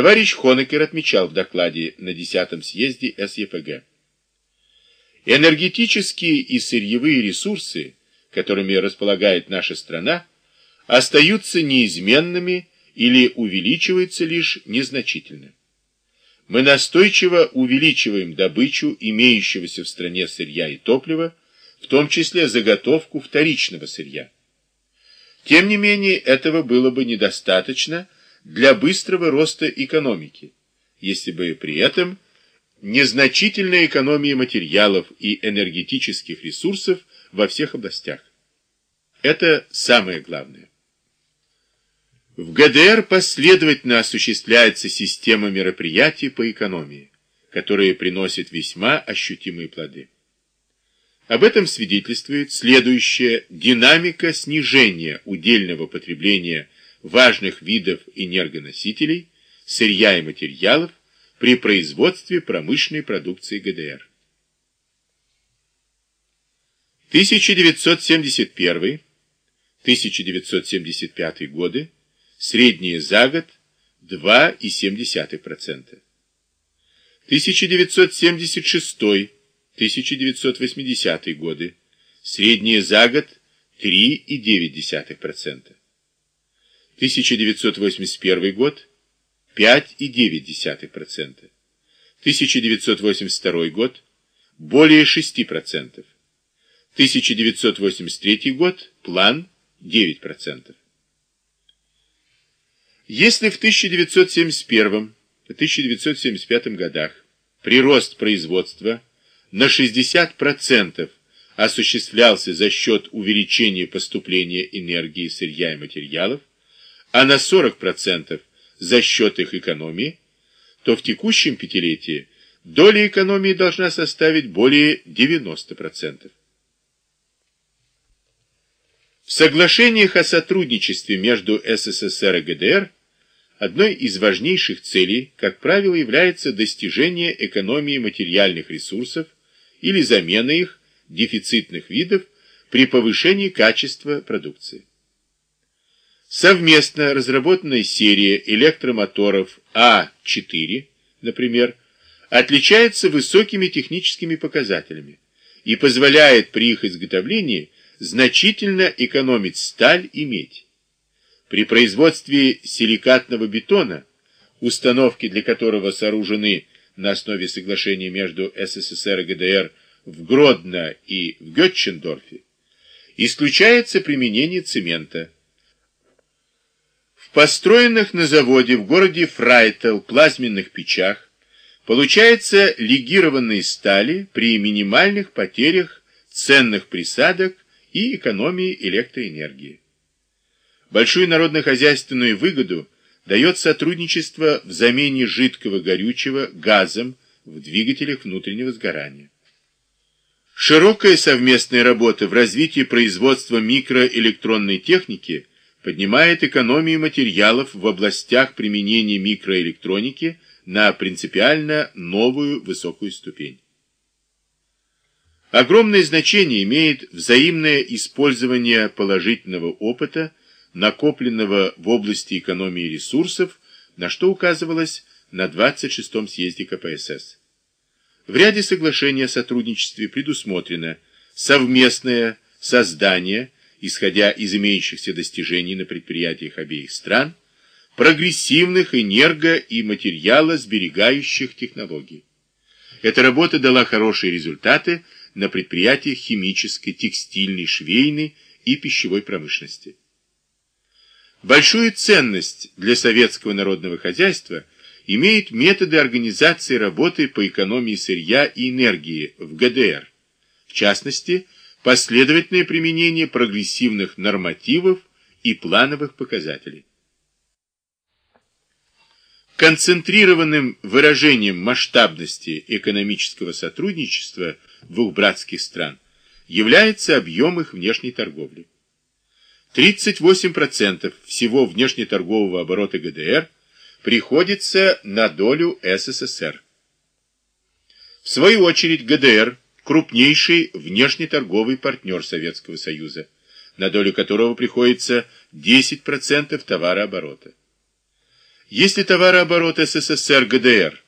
Товарищ Хонекер отмечал в докладе на 10-м съезде СЕПГ. Энергетические и сырьевые ресурсы, которыми располагает наша страна, остаются неизменными или увеличиваются лишь незначительно. Мы настойчиво увеличиваем добычу имеющегося в стране сырья и топлива, в том числе заготовку вторичного сырья. Тем не менее, этого было бы недостаточно для быстрого роста экономики, если бы при этом незначительная экономия материалов и энергетических ресурсов во всех областях. Это самое главное. В ГДР последовательно осуществляется система мероприятий по экономии, которые приносят весьма ощутимые плоды. Об этом свидетельствует следующая динамика снижения удельного потребления важных видов энергоносителей, сырья и материалов при производстве промышленной продукции ГДР. 1971-1975 годы Средние за год 2,7%. 1976-1980 годы. Средние за год 3,9%. 1981 год 5,9%. 1982 год более 6%. 1983 год план 9%. Если в 1971-1975 годах прирост производства на 60% осуществлялся за счет увеличения поступления энергии, сырья и материалов, а на 40% за счет их экономии, то в текущем пятилетии доля экономии должна составить более 90%. В соглашениях о сотрудничестве между СССР и ГДР Одной из важнейших целей, как правило, является достижение экономии материальных ресурсов или замена их дефицитных видов при повышении качества продукции. Совместно разработанная серия электромоторов А4, например, отличается высокими техническими показателями и позволяет при их изготовлении значительно экономить сталь и медь. При производстве силикатного бетона, установки для которого сооружены на основе соглашения между СССР и ГДР в Гродно и в Гетчендорфе, исключается применение цемента. Построенных на заводе в городе Фрайтел плазменных печах получается легированные стали при минимальных потерях ценных присадок и экономии электроэнергии. Большую народно-хозяйственную выгоду дает сотрудничество в замене жидкого горючего газом в двигателях внутреннего сгорания. Широкая совместная работа в развитии производства микроэлектронной техники поднимает экономию материалов в областях применения микроэлектроники на принципиально новую высокую ступень. Огромное значение имеет взаимное использование положительного опыта накопленного в области экономии ресурсов, на что указывалось на 26-м съезде КПСС. В ряде соглашений о сотрудничестве предусмотрено совместное создание, исходя из имеющихся достижений на предприятиях обеих стран, прогрессивных энерго- и материалосберегающих технологий. Эта работа дала хорошие результаты на предприятиях химической, текстильной, швейной и пищевой промышленности. Большую ценность для советского народного хозяйства имеют методы организации работы по экономии сырья и энергии в ГДР, в частности, последовательное применение прогрессивных нормативов и плановых показателей. Концентрированным выражением масштабности экономического сотрудничества двух братских стран является объем их внешней торговли. 38% всего внешнеторгового оборота ГДР приходится на долю СССР. В свою очередь ГДР – крупнейший внешнеторговый партнер Советского Союза, на долю которого приходится 10% товарооборота. Если товарооборот СССР ГДР